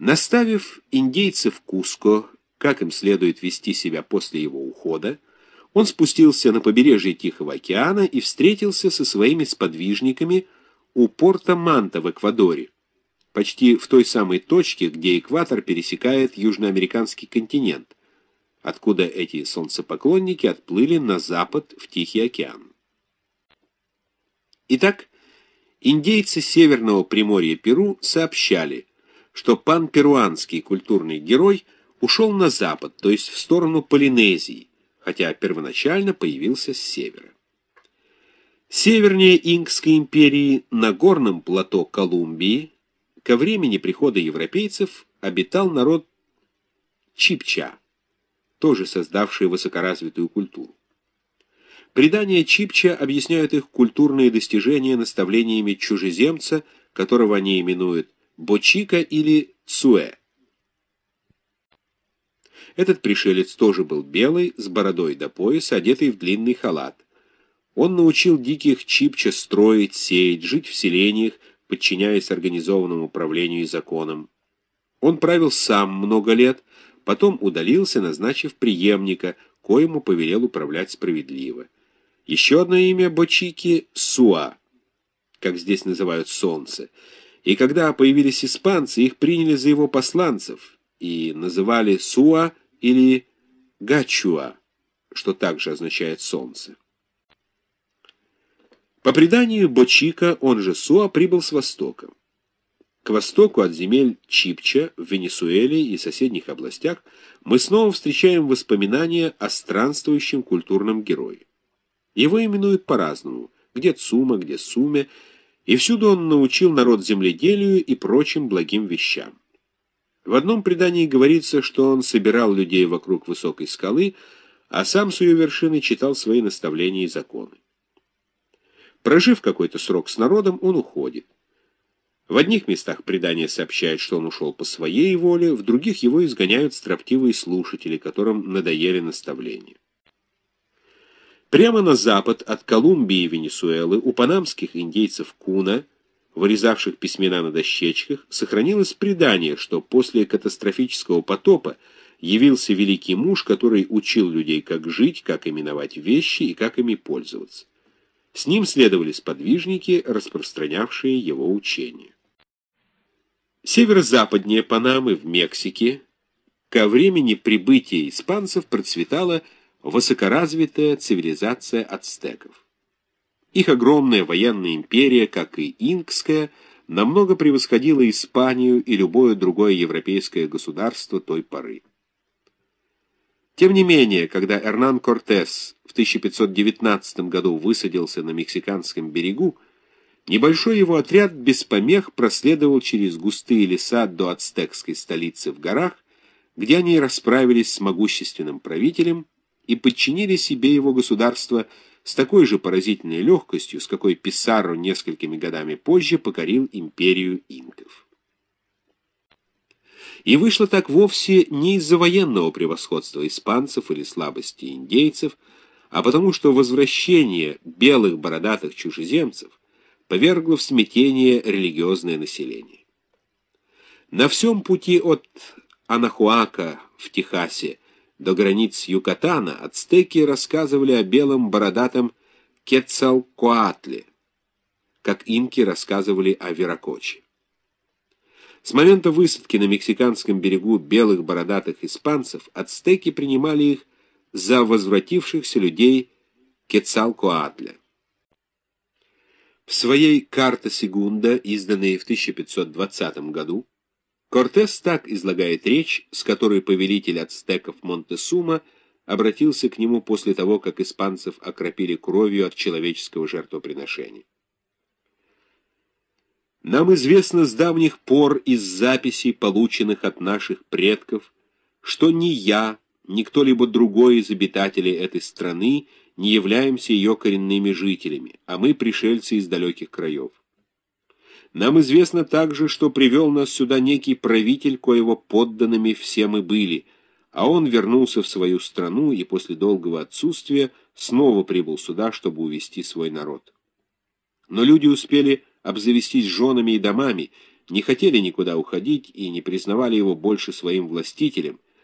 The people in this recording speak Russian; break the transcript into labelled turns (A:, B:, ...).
A: Наставив индейцев Куско, как им следует вести себя после его ухода, он спустился на побережье Тихого океана и встретился со своими сподвижниками у порта Манта в Эквадоре, почти в той самой точке, где экватор пересекает южноамериканский континент, откуда эти солнцепоклонники отплыли на запад в Тихий океан. Итак, индейцы Северного Приморья Перу сообщали, что пан-перуанский культурный герой ушел на запад, то есть в сторону Полинезии, хотя первоначально появился с севера. Севернее Инкской империи на горном плато Колумбии ко времени прихода европейцев обитал народ Чипча, тоже создавший высокоразвитую культуру. Предания Чипча объясняют их культурные достижения наставлениями чужеземца, которого они именуют Бочика или Цуэ. Этот пришелец тоже был белый, с бородой до пояса, одетый в длинный халат. Он научил диких Чипча строить, сеять, жить в селениях, подчиняясь организованному управлению и законам. Он правил сам много лет, потом удалился, назначив преемника, коему повелел управлять справедливо. Еще одно имя Бочики — Суа, как здесь называют солнце. И когда появились испанцы, их приняли за его посланцев и называли Суа или Гачуа, что также означает солнце. По преданию Бочика, он же Суа, прибыл с востока. К востоку от земель Чипча в Венесуэле и соседних областях мы снова встречаем воспоминания о странствующем культурном герое. Его именуют по-разному, где Цума, где Суме, и всюду он научил народ земледелию и прочим благим вещам. В одном предании говорится, что он собирал людей вокруг высокой скалы, а сам с ее вершины читал свои наставления и законы. Прожив какой-то срок с народом, он уходит. В одних местах предание сообщает, что он ушел по своей воле, в других его изгоняют строптивые слушатели, которым надоели наставления. Прямо на запад от Колумбии и Венесуэлы у панамских индейцев Куна, вырезавших письмена на дощечках, сохранилось предание, что после катастрофического потопа явился великий муж, который учил людей, как жить, как именовать вещи и как ими пользоваться. С ним следовали сподвижники, распространявшие его учение. Северо-западнее Панамы, в Мексике, ко времени прибытия испанцев процветала высокоразвитая цивилизация ацтеков. Их огромная военная империя, как и инкская, намного превосходила Испанию и любое другое европейское государство той поры. Тем не менее, когда Эрнан Кортес в 1519 году высадился на мексиканском берегу, небольшой его отряд без помех проследовал через густые леса до ацтекской столицы в горах, где они расправились с могущественным правителем и подчинили себе его государство с такой же поразительной легкостью, с какой Писарро несколькими годами позже покорил империю инков. И вышло так вовсе не из-за военного превосходства испанцев или слабости индейцев, а потому что возвращение белых бородатых чужеземцев повергло в смятение религиозное население. На всем пути от Анахуака в Техасе до границ Юкатана ацтеки рассказывали о белом бородатом Кецалкоатле, как инки рассказывали о Веракоче. С момента высадки на мексиканском берегу белых бородатых испанцев ацтеки принимали их за возвратившихся людей Кецалкоатля. В своей «Карта Сегунда», изданной в 1520 году, Кортес так излагает речь, с которой повелитель ацтеков Монтесума обратился к нему после того, как испанцев окропили кровью от человеческого жертвоприношения. Нам известно с давних пор из записей, полученных от наших предков, что ни я, ни кто-либо другой из обитателей этой страны не являемся ее коренными жителями, а мы пришельцы из далеких краев. Нам известно также, что привел нас сюда некий правитель, коего подданными все мы были, а он вернулся в свою страну и после долгого отсутствия снова прибыл сюда, чтобы увести свой народ. Но люди успели обзавестись женами и домами, не хотели никуда уходить и не признавали его больше своим властителем,